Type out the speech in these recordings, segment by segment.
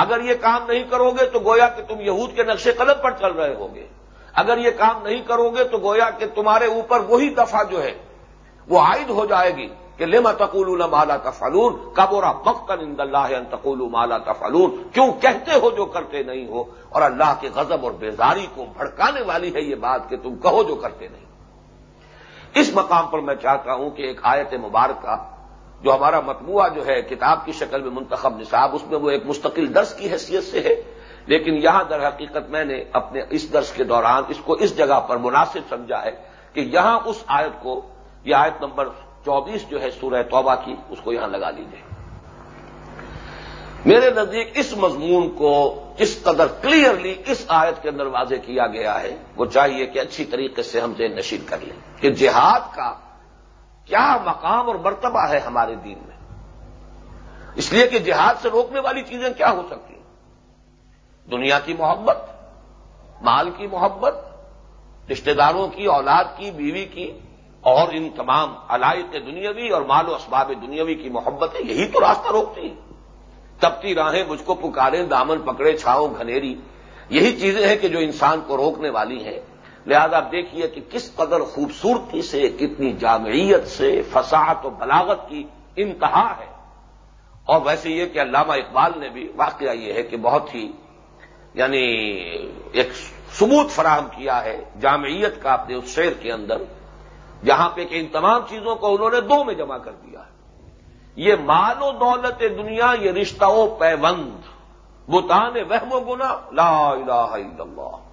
اگر یہ کام نہیں کرو گے تو گویا کہ تم یہود کے نقشے قدم پر چل رہے ہوگے اگر یہ کام نہیں کرو گے تو گویا کہ تمہارے اوپر وہی دفعہ جو ہے وہ عائد ہو جائے گی کہ لما تقول مالا تفلون کبورا مختن ان اللہ تقول مالا تفلون کیوں کہتے ہو جو کرتے نہیں ہو؟ اور اللہ کے غضب اور بیزاری کو بھڑکانے والی ہے یہ بات کہ تم کہو جو کرتے نہیں۔ اس مقام پر میں چاہتا ہوں کہ ایک آیت مبارکہ جو ہمارا مطبوعہ جو ہے، کتاب کی شکل میں منتخب نصاب، اس میں وہ ایک مستقل درس کی حیثیت سے ہے۔ لیکن یہاں در حقیقت میں نے اپنے اس درس کے دوران اس کو اس جگہ پر مناسب سمجھا ہے کہ یہاں اس آیت کو، یہ آیت نمبر چوبیس جو ہے سورہ توبہ کی، اس کو یہاں لگا لیجیے میرے نزدیک اس مضمون کو جس قدر کلیئرلی اس آیت کے اندر واضح کیا گیا ہے، وہ چاہیے کہ اچھی طریقے سے ہم ذہن نشین کر لیں کہ جہاد کا کیا مقام اور مرتبہ ہے ہمارے دین میں؟ اس لیے کہ جہاد سے روکنے والی چیزیں کیا ہو سکتی ہیں؟ دنیا کی محبت، مال کی محبت، رشتہ داروں کی، اولاد کی، بیوی کی، اور ان تمام علائق دنیاوی اور مال و اسباب دنیاوی کی محبتیں یہی تو راستہ روکتی ہیں۔ تبتی راہیں مجھ کو پکاریں، دامن پکڑے، چھاؤں گھنیری، یہی چیزیں ہیں کہ جو انسان کو روکنے والی ہیں۔ لہذا آپ دیکھیے کہ کس قدر خوبصورتی سے، کتنی جامعیت سے فساحت و بلاغت کی انتہا ہے۔ اور ویسے یہ کہ علامہ اقبال نے بھی واقعہ یہ ہے کہ بہت ہی یعنی ایک ثبوت فراہم کیا ہے جامعیت کا اپنے اس شعر کے اندر، جہاں پہ کہ ان تمام چیزوں کو انہوں نے دو میں جمع کر دیا ہے۔ یہ مال و دولت دنیا، یہ رشتہ و پیوند، بتان وہم و گنا لا الہ الا اللہ۔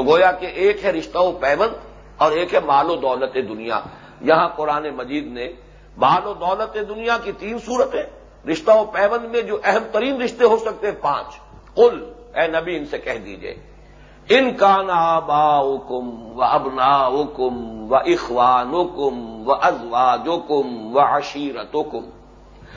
تو گویا کہ ایک ہے رشتہ و پیوند اور ایک ہے مال و دولت دنیا۔ یہاں قرآن مجید نے مال و دولت دنیا کی تین صورتیں، رشتہ و پیوند میں جو اہم ترین رشتے ہو سکتے ہیں، پانچ۔ قل، اے نبی، ان سے کہہ دیجیے۔ ان کا نابا کم و ابنا کم و اخوان کم و ازواج کم و عشیرت کم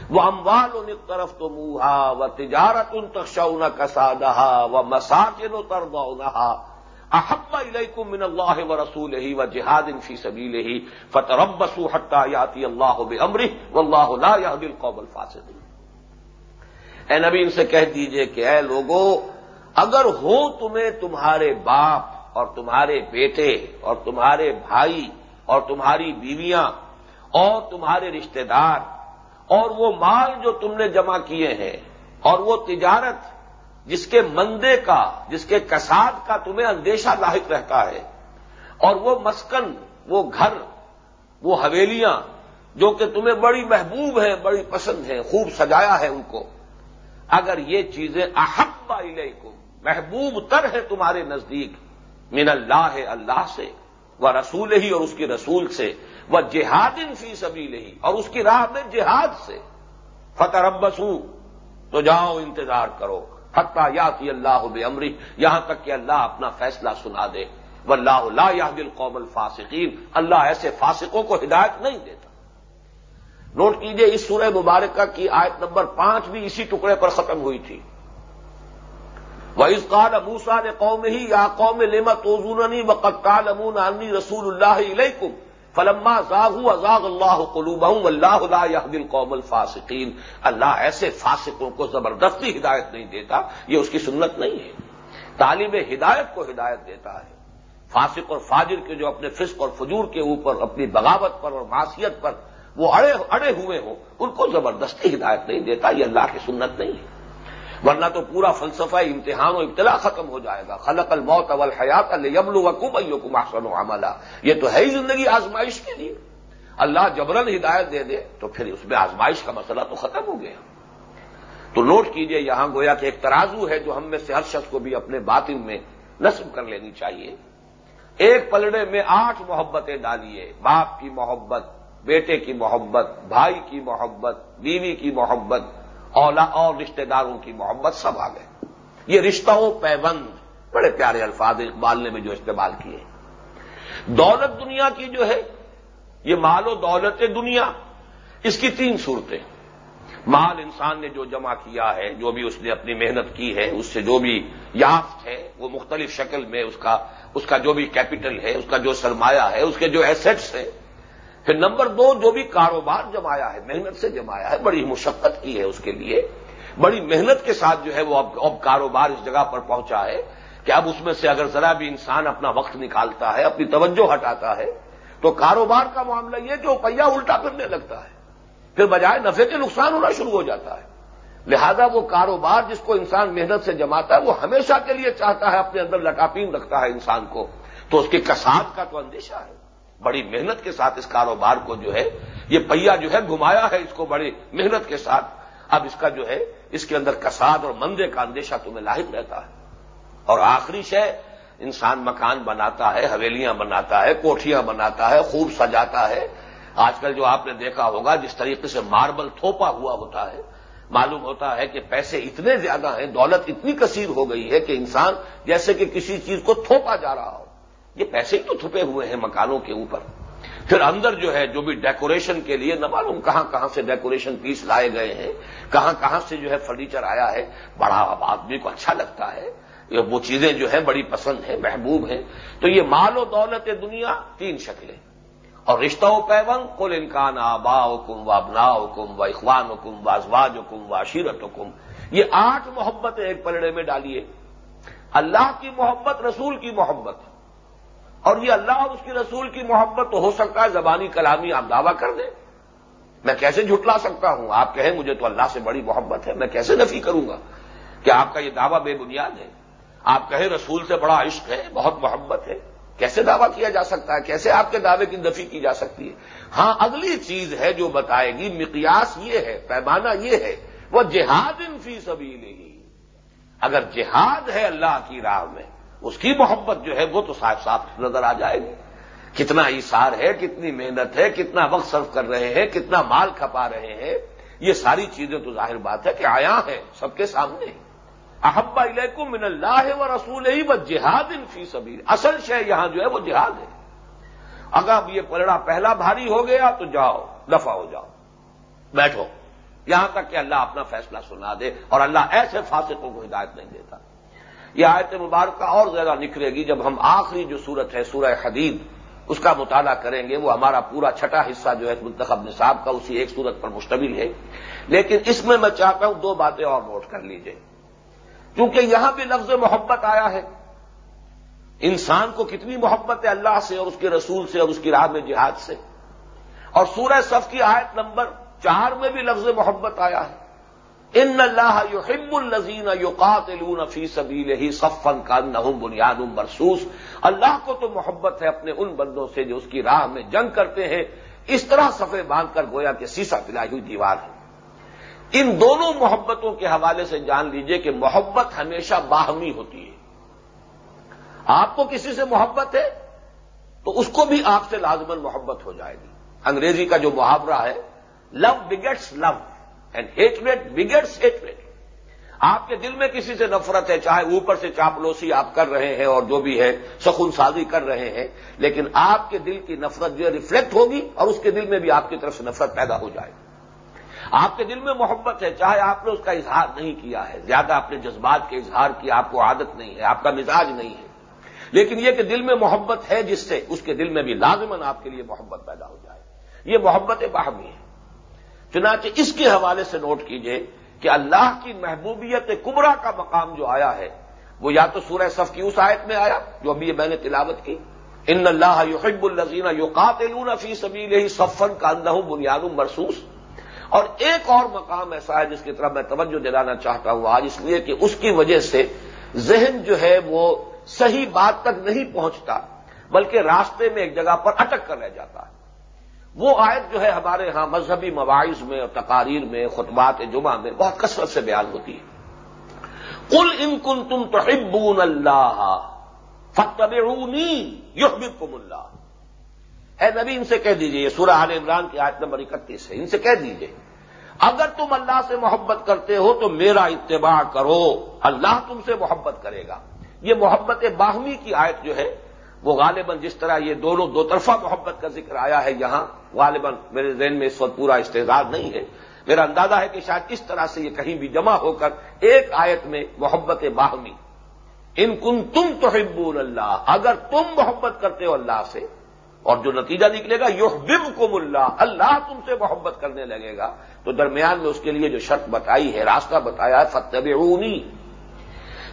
وہ اموال ان طرف تو منہا و تجارت ان تخشا کسادہ و مساکن و تربا احب علیکم من اللہ و رسول ہی و جہاد ان فی سبیل ہی فتربسو حتى یاتی اللہ بمرہ واللہ لا يهدي القوم الفاسدین اے نبی، ان سے کہہ دیجیے کہ اے لوگوں اگر ہو تمہیں تمہارے باپ اور تمہارے بیٹے اور تمہارے بھائی اور تمہاری بیویاں اور تمہارے رشتہ دار اور وہ مال جو تم نے جمع کیے ہیں اور وہ تجارت جس کے مندے کا، جس کے کساد کا تمہیں اندیشہ لاحق رہتا ہے، اور وہ مسکن، وہ گھر، وہ حویلیاں، جو کہ تمہیں بڑی محبوب ہیں، بڑی پسند ہیں، خوب سجایا ہے ان کو۔ اگر یہ چیزیں احب علیکم محبوب تر ہے تمہارے نزدیک، من اللہ ہے اللہ سے وہ رسول ہی اور اس کی رسول سے وہ جہاد ان فی سبھی ہی، اور اس کی راہ میں جہاد سے فتح ربس تو جاؤ انتظار کرو۔ فتح یا اللہ بے امری یہاں تک کہ اللہ اپنا فیصلہ سنا دے۔ و اللہ اللہ دل قوم الفاسقین، اللہ ایسے فاسقوں کو ہدایت نہیں دیتا۔ نوٹ کیجیے اس سورہ مبارکہ کی آیت نمبر پانچ بھی اسی ٹکڑے پر ختم ہوئی تھی۔ وہ اس قال ابوسا نے قوم ہی یا قوم لما توزوننی و قطال امون عنی رسول اللہ علیکم فلما زاغ ازاغ اللہ قلوب اللہ اللہ دل قوم الفاسقین۔ اللہ ایسے فاسقوں کو زبردستی ہدایت نہیں دیتا، یہ اس کی سنت نہیں ہے۔ طالب ہدایت کو ہدایت دیتا ہے۔ فاسق اور فاجر کے جو اپنے فسق اور فجور کے اوپر، اپنی بغاوت پر اور معاشیت پر وہ اڑے اڑے ہوئے ہوں، ان کو زبردستی ہدایت نہیں دیتا، یہ اللہ کی سنت نہیں ہے۔ ورنہ تو پورا فلسفہ امتحان و ابتلا ختم ہو جائے گا. خلق الموت اول حیات یبل وقوب کو احسن و عملہ یہ تو ہے ہی زندگی آزمائش کے لیے. اللہ جبرن ہدایت دے دے تو پھر اس میں آزمائش کا مسئلہ تو ختم ہو گیا. تو نوٹ کیجیے یہاں گویا کہ ایک ترازو ہے جو ہم میں سے ہر شخص کو بھی اپنے باطن میں نصب کر لینی چاہیے. ایک پلڑے میں آٹھ محبتیں ڈالیے. باپ کی محبت، بیٹے کی محبت، بھائی کی محبت، بیوی کی محبت اولا اور رشتہ داروں کی محبت سب آ گئے۔ یہ رشتہ و پیبند بڑے پیارے الفاظ اقبال نے بھی جو استعمال کیے۔ دولت دنیا کی جو ہے، یہ مال و دولت دنیا، اس کی تین صورتیں۔ مال انسان نے جو جمع کیا ہے، جو بھی اس نے اپنی محنت کی ہے، اس سے جو بھی یافت ہے، وہ مختلف شکل میں اس کا اس کا جو بھی کیپٹل ہے، اس کا جو سرمایہ ہے، اس کے جو ایسٹس ہیں پھر نمبر دو، جو بھی کاروبار جمایا ہے، محنت سے جمایا ہے، بڑی مشقت کی ہے اس کے لیے۔ بڑی محنت کے ساتھ جو ہے وہ اب اب کاروبار اس جگہ پر پہنچا ہے کہ اب اس میں سے اگر ذرا بھی انسان اپنا وقت نکالتا ہے، اپنی توجہ ہٹاتا ہے، تو کاروبار کا معاملہ یہ کہ وہ الٹا کرنے لگتا ہے۔ پھر بجائے نفے کے نقصان ہونا شروع ہو جاتا ہے۔ لہذا وہ کاروبار جس کو انسان محنت سے جماتا ہے، وہ ہمیشہ کے لیے چاہتا ہے، اپنے اندر لٹاپین رکھتا ہے انسان کو۔ تو اس کے کساد کا تو اندیشہ ہے۔ بڑی محنت کے ساتھ اس کاروبار کو جو ہے، یہ پہیا جو ہے گھمایا ہے اس کو بڑی محنت کے ساتھ۔ اب اس کا جو ہے، اس کے اندر کساد اور مندے کا اندیشہ تمہیں لاحق رہتا ہے۔ اور آخری شے، انسان مکان بناتا ہے، حویلیاں بناتا ہے، کوٹھیاں بناتا ہے، خوب سجاتا ہے۔ آج کل جو آپ نے دیکھا ہوگا، جس طریقے سے ماربل تھوپا ہوا ہوتا ہے، معلوم ہوتا ہے کہ پیسے اتنے زیادہ ہیں، دولت اتنی کثیر ہو گئی ہے کہ انسان جیسے کہ کسی چیز کو تھوپا جا رہا ہو۔ یہ پیسے ہی تو تھپے ہوئے ہیں مکانوں کے اوپر؟ پھر اندر جو ہے، جو بھی ڈیکوریشن کے لیے، نہ معلوم کہاں کہاں سے ڈیکوریشن پیس لائے گئے ہیں، کہاں کہاں سے جو ہے فرنیچر آیا ہے، بڑا آدمی کو اچھا لگتا ہے۔ وہ چیزیں جو ہیں بڑی پسند ہیں، محبوب ہیں۔ تو یہ مال و دولت دنیا تین شکلیں۔ اور رشتہ و پیون کل انکان آبا حکم و ابنا حکم و اخوان حکم و ازواج حکم و عشیرت حکم یہ آٹھ محبتیں ایک پلڑے میں ڈالیے۔ اللہ کی محبت، رسول کی محبت۔ اور یہ اللہ اور اس کی رسول کی محبت تو ہو سکتا ہے زبانی کلامی آپ دعویٰ کر دیں۔ میں کیسے جھٹلا سکتا ہوں؟ آپ کہیں مجھے تو اللہ سے بڑی محبت ہے، میں کیسے نفی کروں گا؟ کہ آپ کا یہ دعویٰ بے بنیاد ہے۔ آپ کہیں رسول سے بڑا عشق ہے، بہت محبت ہے۔ کیسے دعویٰ کیا جا سکتا ہے؟ کیسے آپ کے دعوے کی نفی کی جا سکتی ہے؟ ہاں اگلی چیز ہے جو بتائے گی، مقیاس یہ ہے، پیمانہ یہ ہے، وہ جہاد ان فی سبھی نہیں اگر جہاد ہے اللہ کی راہ میں اس کی محبت جو ہے وہ تو صاف صاف نظر آ جائے گی۔ کتنا ایسار ہے، کتنی محنت ہے، کتنا وقت صرف کر رہے ہیں، کتنا مال کھپا رہے ہیں، یہ ساری چیزیں تو ظاہر بات ہے کہ آیا ہے سب کے سامنے۔ احبا علیکم من اللہ و رسول ہی و جہاد ان فی سبیر اصل شے یہاں جو ہے وہ جہاد ہے۔ اگر یہ پلڑا پہلا بھاری ہو گیا تو جاؤ، دفع ہو جاؤ۔ بیٹھو۔ یہاں تک کہ اللہ اپنا فیصلہ سنا دے اور اللہ ایسے فاسقوں کو ہدایت نہیں دیتا۔ یہ آیت مبارکہ اور زیادہ نکھرے گی جب ہم آخری جو صورت ہے، سورہ حدید، اس کا مطالعہ کریں گے، وہ ہمارا پورا چھٹا حصہ جو ہے منتخب نصاب کا اسی ایک صورت پر مشتمل ہے۔ لیکن اس میں میں چاہتا ہوں دو باتیں اور نوٹ کر لیجیے۔ کیونکہ یہاں بھی لفظ محبت آیا ہے۔ انسان کو کتنی محبت ہے اللہ سے اور اس کے رسول سے اور اس کی راہ میں جہاد سے۔ اور سورہ صف کی آیت نمبر چار میں بھی لفظ محبت آیا ہے۔ ان اللہ یحب الزین یقاتلون فی سبیل ہی صفن کا نہم بنیاد مرسوس اللہ کو تو محبت ہے اپنے ان بندوں سے جو اس کی راہ میں جنگ کرتے ہیں۔ اس طرح صفے باندھ کر گویا کہ سیسا پلائی ہوئی دیوار ہے۔ ان دونوں محبتوں کے حوالے سے جان لیجیے کہ محبت ہمیشہ باہمی ہوتی ہے۔ آپ کو کسی سے محبت ہے تو اس کو بھی آپ سے لازمن محبت ہو جائے گی۔ انگریزی کا جو محاورہ ہے love begets love and hatred begets hatred آپ کے دل میں کسی سے نفرت ہے، چاہے اوپر سے چاپلوسی آپ کر رہے ہیں اور جو بھی ہے، سخن سازی کر رہے ہیں، لیکن آپ کے دل کی نفرت جو ہے ریفلیکٹ ہوگی اور اس کے دل میں بھی آپ کی طرف سے نفرت پیدا ہو جائے گی۔ آپ کے دل میں محبت ہے، چاہے آپ نے اس کا اظہار نہیں کیا ہے، زیادہ اپنے جذبات کے اظہار کی، آپ کو عادت نہیں ہے، آپ کا مزاج نہیں ہے۔ لیکن یہ کہ دل میں محبت ہے جس سے، اس کے دل میں بھی لازمن آپ کے لیے محبت پیدا ہو جائے۔ یہ محبت باہمی ہے۔ چنانچہ اس کے حوالے سے نوٹ کیجیے کہ اللہ کی محبوبیت کبرا کا مقام جو آیا ہے، وہ یا تو سورہ صف کی اس آیت میں آیا، جو ابھی میں نے تلاوت کی، ان اللہ یحب الزین یو فی سبیل ہی صفن کا اندہ بنیاد مرسوس اور ایک اور مقام ایسا ہے جس کی طرف میں توجہ دلانا چاہتا ہوں آج، اس لیے کہ اس کی وجہ سے ذہن جو ہے وہ صحیح بات تک نہیں پہنچتا، بلکہ راستے میں ایک جگہ پر اٹک کر رہ جاتا۔ ہے وہ آیت جو ہے ہمارے ہاں مذہبی مواعث میں اور تقاریر میں، خطبات جمعہ میں بہت کثرت سے بیان ہوتی ہے۔ کل ان کن تم تو اللہ فتب یحببکم اللہ اے نبی، ان سے کہہ دیجیے، یہ سورہ عال عمران کی آیت نمبر اکتیس ہے، ان سے کہہ دیجیے، اگر تم اللہ سے محبت کرتے ہو تو میرا اتباع کرو، اللہ تم سے محبت کرے گا۔ یہ محبت باہمی کی آیت جو ہے، وہ غالباً جس طرح یہ دونوں دو طرفہ محبت کا ذکر آیا ہے یہاں غالباً میرے ذہن میں اس وقت پورا استحصال نہیں ہے۔ میرا اندازہ ہے کہ شاید اس طرح سے یہ کہیں بھی جمع ہو کر ایک آیت میں محبت باہمی۔ ان کن تم تو اللہ، اگر تم محبت کرتے ہو اللہ سے، اور جو نتیجہ نکلے گا یو بم اللہ اللہ تم سے محبت کرنے لگے گا۔ تو درمیان میں اس کے لیے جو شرط بتائی ہے، راستہ بتایا ہے فتب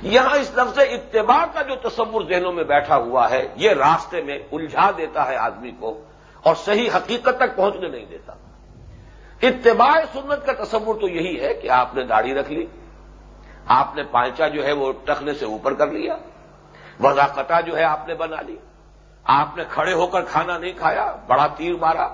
یہاں اس لفظ اتباع کا جو تصور ذہنوں میں بیٹھا ہوا ہے، یہ راستے میں الجھا دیتا ہے آدمی کو۔ اور صحیح حقیقت تک پہنچنے نہیں دیتا۔ اتباع سنت کا تصور تو یہی ہے کہ آپ نے داڑھی رکھ لی، آپ نے پانچا جو ہے وہ ٹخنے سے اوپر کر لیا وضاقتہ جو ہے آپ نے بنا لی۔ آپ نے کھڑے ہو کر کھانا نہیں کھایا، بڑا تیر مارا۔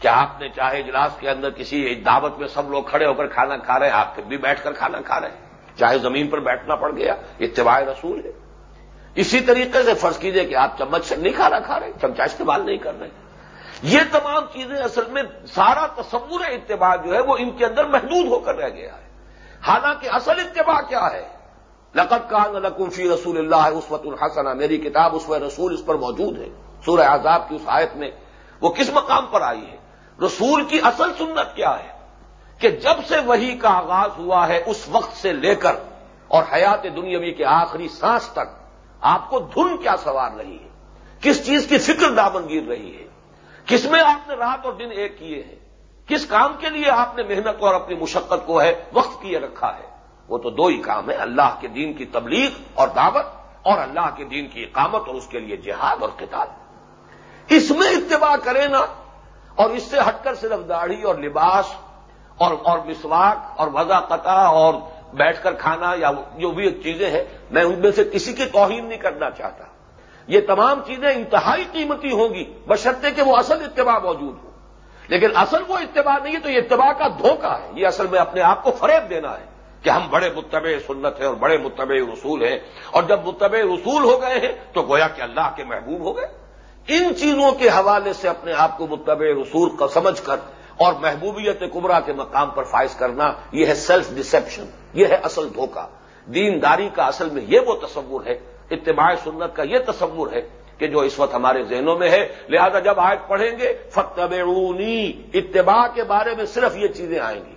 کیا آپ نے چاہے اجلاس کے اندر کسی دعوت میں سب لوگ کھڑے ہو کر کھانا کھا رہے ہیں، آپ پھر بھی بیٹھ کر کھانا کھا رہے ہیں۔ چاہے زمین پر بیٹھنا پڑ گیا، اتباع رسول ہے۔ اسی طریقے سے فرض کیجیے کہ آپ چمچ سے نہیں کھانا کھا رہے، چمچا استعمال نہیں کر رہے۔ یہ تمام چیزیں اصل میں سارا تصور اتباع جو ہے وہ ان کے اندر محدود ہو کر رہ گیا ہے۔ حالانکہ اصل اتباع کیا ہے؟ لقت کا نقم فی رسول اللہ عصوت الحسنہ میری کتاب اس رسول اس پر موجود ہے۔ سورہ عذاب کی اس آیت میں وہ کس مقام پر آئی ہے؟ رسول کی اصل سنت کیا ہے؟ کہ جب سے وہی کا آغاز ہوا ہے اس وقت سے لے کر اور حیات دنیاوی کے آخری سانس تک، آپ کو دھن کیا سوار رہی ہے؟ کس چیز کی فکر دامن گیر رہی ہے؟ کس میں آپ نے رات اور دن ایک کیے ہیں؟ کس کام کے لیے آپ نے محنت اور اپنی مشقت کو ہے، وقت کیے رکھا ہے؟ وہ تو دو ہی کام ہے اللہ کے دین کی تبلیغ اور دعوت اور اللہ کے دین کی اقامت اور اس کے لیے جہاد اور کتاب اس میں اتباع کرے نا، اور اس سے ہٹ کر صرف داڑھی اور لباس اور اور مسواک اور وضا قطع اور بیٹھ کر کھانا یا جو بھی چیزیں ہیں، میں ان میں سے کسی کی توہین نہیں کرنا چاہتا۔ یہ تمام چیزیں انتہائی قیمتی ہوں گی، بشرطے کہ وہ اصل اتباع موجود ہو۔ لیکن اصل وہ اتباع نہیں ہے تو یہ اتباع کا دھوکہ ہے۔ یہ اصل میں اپنے آپ کو فریب دینا ہے کہ ہم بڑے متبع سنت ہیں اور بڑے متبع رسول ہیں۔ اور جب متبع رسول ہو گئے ہیں تو گویا کہ اللہ کے محبوب ہو گئے۔ ان چیزوں کے حوالے سے اپنے آپ کو متبع رسول کا سمجھ کر اور محبوبیت کمرہ کے مقام پر فائز کرنا، یہ ہے سیلف ڈسپشن یہ ہے اصل دھوکہ۔ دینداری کا اصل میں یہ وہ تصور ہے اتباع سنت کا یہ تصور ہے کہ جو اس وقت ہمارے ذہنوں میں ہے، لہذا جب آیت پڑھیں گے فتبعونی اتباع کے بارے میں صرف یہ چیزیں آئیں گی۔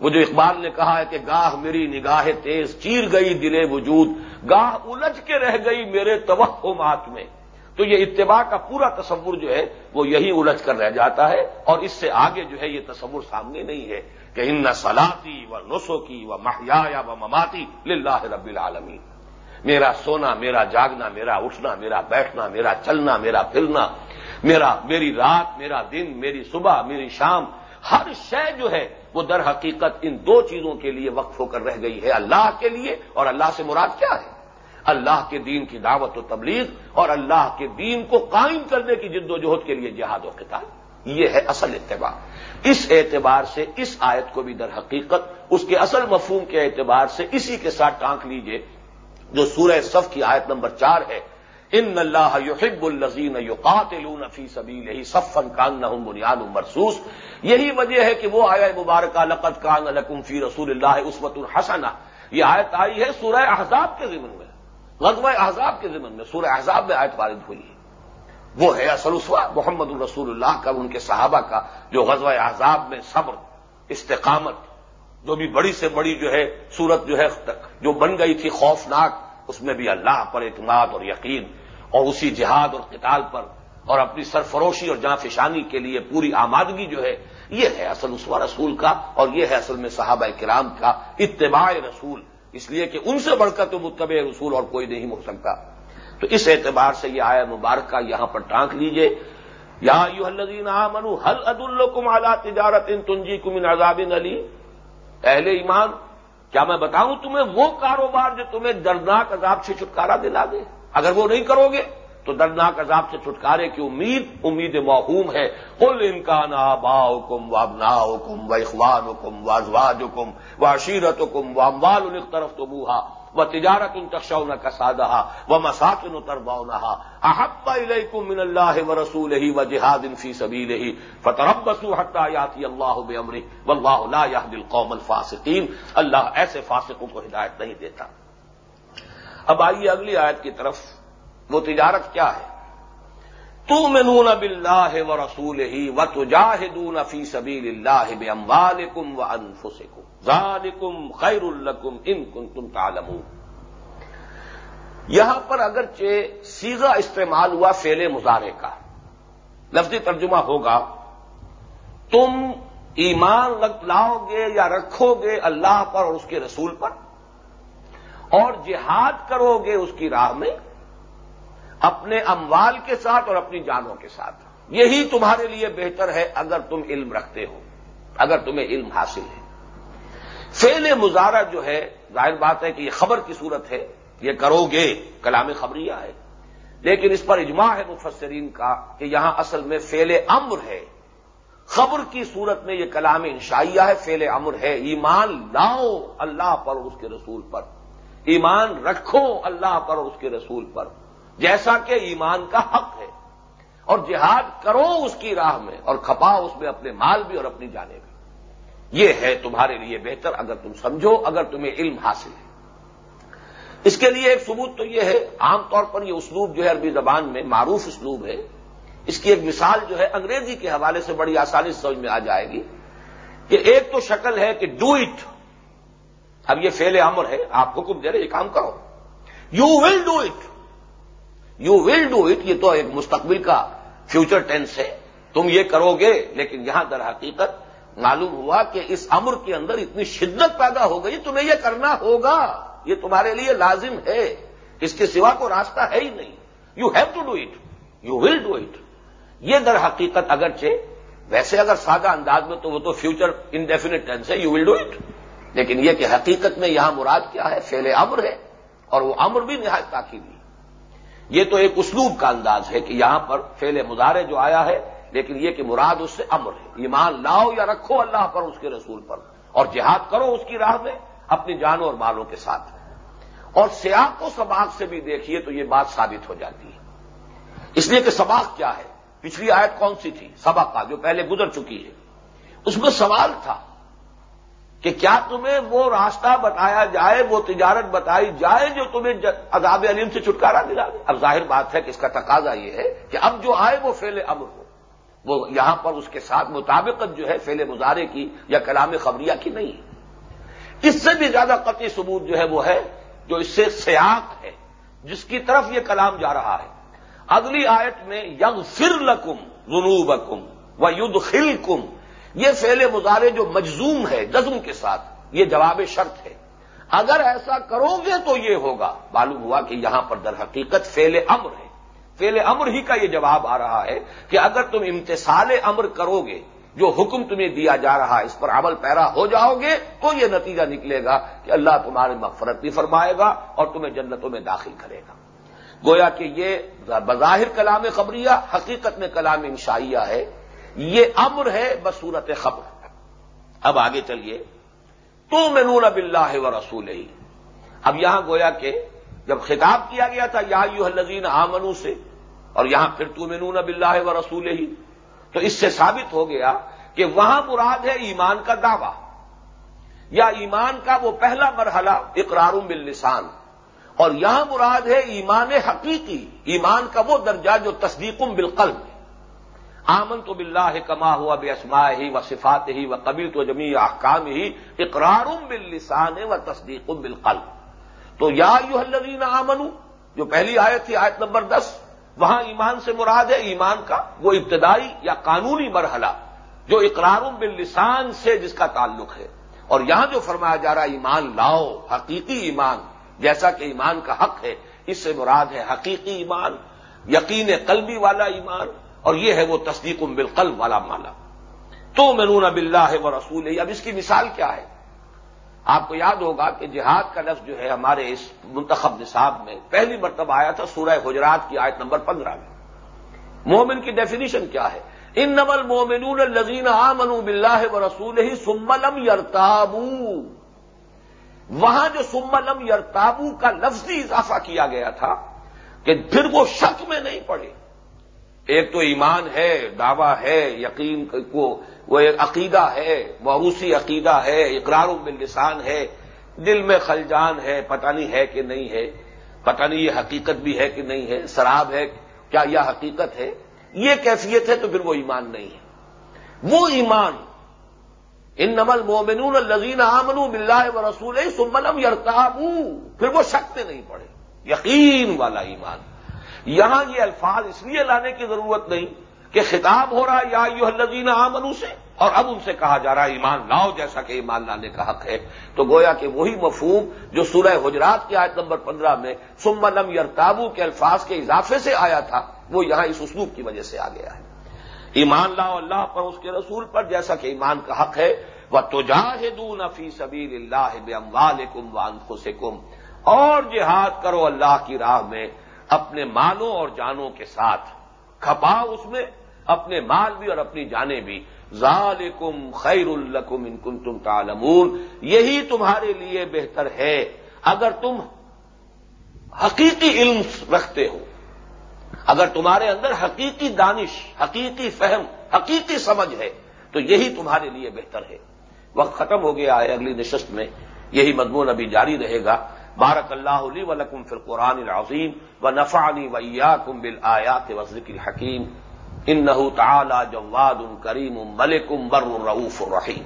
وہ جو اقبال نے کہا ہے کہ گاہ میری نگاہ تیز چیر گئی دلے وجود، گاہ الجھ کے رہ گئی میرے توہمات میں۔ تو یہ اتباع کا پورا تصور جو ہے، وہ یہی الجھ کر رہ جاتا ہے اور اس سے آگے جو ہے، یہ تصور سامنے نہیں ہے کہ ان سلاتی و نسو کی و محیا یا و مماتی لاہ رب العالمین میرا سونا، میرا جاگنا، میرا اٹھنا، میرا بیٹھنا، میرا چلنا، میرا پھرنا، میرا میری رات، میرا دن، میری صبح، میری شام، ہر شے جو ہے، وہ در حقیقت ان دو چیزوں کے لیے وقف ہو کر رہ گئی ہے، اللہ کے لیے اور اللہ سے مراد کیا ہے؟ اللہ کے دین کی دعوت و تبلیغ اور اللہ کے دین کو قائم کرنے کی جد و جہد کے لیے جہاد و قتال۔ یہ ہے اصل اعتبار۔ اس اعتبار سے، اس آیت کو بھی در حقیقت اس کے اصل مفہوم کے اعتبار سے اسی کے ساتھ ٹانک لیجیے۔ جو سورہ صف کی آیت نمبر چار ہے ان اللہ یحب الزین یقاتلون فی سبیل ہی صفن کان نہ بنیاد مرسوس یہی وجہ ہے کہ وہ آیا مبارکہ لقت کان لکم فی رسول اللہ عصمت الحسنہ یہ آیت آئی ہے سورہ احزاب کے ضمن میں۔ غزوہ احزاب کے ضمن میں، سورہ احزاب میں آیت وارد ہوئی ہے۔ وہ ہے اصل اسوا محمد الرسول اللہ کا، ان کے صحابہ کا، جو غزوہ احزاب میں صبر، استقامت، جو بھی بڑی سے بڑی جو ہے، صورت جو ہے جو بن گئی تھی خوفناک، اس میں بھی اللہ پر اعتماد اور یقین اور اسی جہاد اور قتال پر اور اپنی سرفروشی اور جاں فشانی کے لیے پوری آمادگی جو ہے، یہ ہے اصل اسوا رسول کا اور یہ ہے اصل میں صحابہ کرام کا اتباع رسول۔ اس لیے کہ ان سے بڑھ کر تو متبع رسول اور کوئی نہیں ہو سکتا۔ تو اس اعتبار سے یہ آیا مبارکہ یہاں پر ٹانک لیجیے۔ یا یو الدین منو حل عد الکم اعلی تجارت ان تنجی کم عذاب علی اہل ایمان کیا میں بتاؤں تمہیں وہ کاروبار جو تمہیں دردناک عذاب سے چھٹکارا دلا دے؟ اگر وہ نہیں کرو گے تو دردناک عذاب سے چھٹکارے کی امید امید موہوم ہے۔ کل انکان آبا حکم وابنا حکم و اخوان حکم و ازواج حکم و عشیرت حکم و اموال طرف تو بوہا و تجارت ان تخشون کا سادہ و مساکن ترباؤنہا احب الیکم من اللہ و رسول ہی و جہاد فی سبیل ہی فتربصوا حتى یاتی اللہ بامرہ واللہ لا يهدي القوم الفاسقین اللہ ایسے فاسقوں کو ہدایت نہیں دیتا اب آئیے اگلی آیت کی طرف وہ تجارت کیا ہے تو منون اب اللہ و رسول ہی و تجاہدون فی سبیل اللہ بے اموالکم و انفسکم ذالکم خیر الکم ان کن تم تعلمون یہاں پر اگرچہ سیگا استعمال ہوا فیل مظاہرے کا لفظی ترجمہ ہوگا تم ایمان لاؤ گے یا رکھو گے اللہ پر اور اس کے رسول پر اور جہاد کرو گے اس کی راہ میں اپنے اموال کے ساتھ اور اپنی جانوں کے ساتھ۔ یہی تمہارے لیے بہتر ہے اگر تم علم رکھتے ہو، اگر تمہیں علم حاصل ہے۔ فیل مظاہرہ جو ہے، ظاہر بات ہے کہ یہ خبر کی صورت ہے، یہ کرو گے، کلام خبریہ ہے۔ لیکن اس پر اجماع ہے مفسرین کا کہ یہاں اصل میں فیل امر ہے۔ خبر کی صورت میں یہ کلام انشائیہ ہے فیل امر ہے۔ ایمان لاؤ اللہ پر اور اس کے رسول پر۔ ایمان رکھو اللہ پر اور اس کے رسول پر۔ جیسا کہ ایمان کا حق ہے۔ اور جہاد کرو اس کی راہ میں اور کھپاؤ اس میں اپنے مال بھی اور اپنی جانے بھی۔ یہ ہے تمہارے لیے بہتر اگر تم سمجھو، اگر تمہیں علم حاصل ہے۔ اس کے لیے ایک ثبوت تو یہ ہے، عام طور پر یہ اسلوب جو ہے عربی زبان میں معروف اسلوب ہے۔ اس کی ایک مثال جو ہے انگریزی کے حوالے سے بڑی آسانی سے سمجھ میں آ جائے گی کہ ایک تو شکل ہے کہ ڈو اٹ اب یہ فیل امر ہے، آپ حکم دے رہے یہ کام کرو۔ You will do it you will do it یہ تو ایک مستقبل کا فیوچر ٹینس ہے۔ تم یہ کرو گے، لیکن یہاں در حقیقت معلوم ہوا کہ اس امر کے اندر اتنی شدت پیدا ہو گئی، تمہیں یہ کرنا ہوگا۔ یہ تمہارے لیے لازم ہے۔ اس کے سوا کو راستہ ہے ہی نہیں۔ You have to do it you will do it یہ در حقیقت اگرچہ، ویسے اگر سادہ انداز میں تو وہ تو فیوچر انڈیفینٹ ٹینس ہے یو ول ڈو اٹ لیکن یہ کہ حقیقت میں یہاں مراد کیا ہے؟ فیل امر ہے، اور وہ امر بھی نہایت تاکیدی یہ تو ایک اسلوب کا انداز ہے کہ یہاں پر فیل مظاہرے جو آیا ہے، لیکن یہ کہ مراد اس سے امر ہے۔ ایمان لاؤ یا رکھو اللہ پر، اس کے رسول پر۔ اور جہاد کرو اس کی راہ میں، اپنی جانوں اور مالوں کے ساتھ۔ اور سیاق و سباق سے بھی دیکھیے تو یہ بات ثابت ہو جاتی ہے۔ اس لیے کہ سباق کیا ہے؟ پچھلی آیت کون سی تھی؟ سبق کا، جو پہلے گزر چکی ہے۔ اس میں سوال تھا کہ کیا تمہیں وہ راستہ بتایا جائے، وہ تجارت بتائی جائے جو تمہیں عذاب علیم سے چھٹکارا دلا دے؟ اب ظاہر بات ہے کہ اس کا تقاضا یہ ہے کہ اب جو آئے وہ فیل امر ہو۔ وہ یہاں پر اس کے ساتھ مطابقت جو ہے فیل مظاہرے کی یا کلام خبریہ کی نہیں ہے۔ اس سے بھی زیادہ قطعی ثبوت جو ہے وہ ہے، جو اس سے سیاق ہے، جس کی طرف یہ کلام جا رہا ہے۔ اگلی آیت میں یگ فر لکم جنوب کم و ید خل کم یہ فیل مظاہرے جو مجزوم ہے، جزم کے ساتھ، یہ جواب شرط ہے۔ اگر ایسا کرو گے تو یہ ہوگا۔ معلوم ہوا کہ یہاں پر در حقیقت فیل امر ہے۔ فیل امر ہی کا یہ جواب آ رہا ہے کہ اگر تم امتسال امر کرو گے، جو حکم تمہیں دیا جا رہا ہے، اس پر عمل پیرا ہو جاؤ گے، تو یہ نتیجہ نکلے گا کہ اللہ تمہارے مغفرت بھی فرمائے گا اور تمہیں جنتوں میں داخل کرے گا۔ گویا کہ یہ بظاہر کلام خبریہ حقیقت میں کلام انشائیہ ہے۔ یہ امر ہے بصورت خبر۔ اب آگے چلیے۔ تو مینون اب اللہ و رسول ہی اب یہاں گویا کہ جب خطاب کیا گیا تھا، یا یو الزین آمنو سے، اور یہاں پھر تو مینون اب اللہ و رسول ہی تو اس سے ثابت ہو گیا کہ وہاں مراد ہے ایمان کا دعوی۔ یا ایمان کا وہ پہلا مرحلہ، اقرار باللسان۔ اور یہاں مراد ہے ایمان حقیقی، ایمان کا وہ درجہ جو تصدیقم بالقلب۔ ہے آمن تو بلّہ کما ہوا بے اسما ہی و صفات ہی و قبیل تو جمی احکام ہی اقرار باللسان و تصدیق بالقلب۔ تو یا یو الذین آمن جو پہلی آیت تھی، آیت نمبر دس، وہاں ایمان سے مراد ہے ایمان کا وہ ابتدائی یا قانونی مرحلہ، جو اقرار باللسان سے جس کا تعلق ہے۔ اور یہاں جو فرمایا جا رہا ایمان لاؤ، حقیقی ایمان، جیسا کہ ایمان کا حق ہے، اس سے مراد ہے حقیقی ایمان، یقین قلبی والا ایمان اور یہ ہے وہ تصدیق بالقلب والا مالا تو منون اب اللہ ہے وہ رسول ہے اب اس کی مثال کیا ہے؟ آپ کو یاد ہوگا کہ جہاد کا لفظ جو ہے ہمارے اس منتخب نصاب میں پہلی مرتبہ آیا تھا سورہ حجرات کی آیت نمبر پندرہ میں۔ مومن کی ڈیفینیشن کیا ہے؟ ان نمل مومنون الزین آ منو بلّہ و رسول ہی سملم یرتابو وہاں جو سملم یرتابو کا لفظی اضافہ کیا گیا تھا کہ پھر وہ شک میں نہیں پڑے۔ ایک تو ایمان ہے، دعویٰ ہے، یقین کو، وہ ایک عقیدہ ہے، موروثی عقیدہ ہے، اقرار باللسان ہے، دل میں خلجان ہے، پتہ نہیں ہے کہ نہیں ہے، پتہ نہیں یہ حقیقت بھی ہے کہ نہیں ہے شراب ہے، کیا یہ حقیقت ہے؟ یہ کیفیت ہے تو پھر وہ ایمان نہیں ہے۔ وہ ایمان ان نمل مومنون الزین آمن بلّہ و رسول سملم یرتاب پھر وہ شک میں نہیں پڑے، یقین والا ایمان۔ یہاں یہ الفاظ اس لیے لانے کی ضرورت نہیں کہ خطاب ہو رہا یا یو الزین آمنو سے، اور اب ان سے کہا جا رہا ہے، ایمان لاؤ جیسا کہ ایمان لانے کا حق ہے۔ تو گویا کہ وہی مفہوم جو سورہ حجرات کی آیت نمبر پندرہ میں سمنم یرتابو کے الفاظ کے اضافے سے آیا تھا، وہ یہاں اس اسلوب کی وجہ سے آ گیا ہے۔ ایمان لاؤ اللہ پر، اس کے رسول پر، جیسا کہ ایمان کا حق ہے۔ وہ تو فی سبیل اللہ بے اموال کم اور جہاد کرو اللہ کی راہ میں۔ اپنے مالوں اور جانوں کے ساتھ۔ کھپاؤ اس میں، اپنے مال بھی اور اپنی جانیں بھی۔ ذالکم خیر الکم ان کن تم تعلمون۔ یہی تمہارے لیے بہتر ہے۔ اگر تم حقیقی علم رکھتے ہو، اگر تمہارے اندر حقیقی دانش، حقیقی فہم، حقیقی سمجھ ہے، تو یہی تمہارے لیے بہتر ہے۔ وقت ختم ہو گیا ہے اگلی نشست میں، یہی مضمون ابھی جاری رہے گا۔ بارک اللہ علی ولکم فی القرآن العظیم و نفانی ویاکم بل آیات و ذکر حکیم ان تعالی جواد کریم ملکم بر الرعوف الرحیم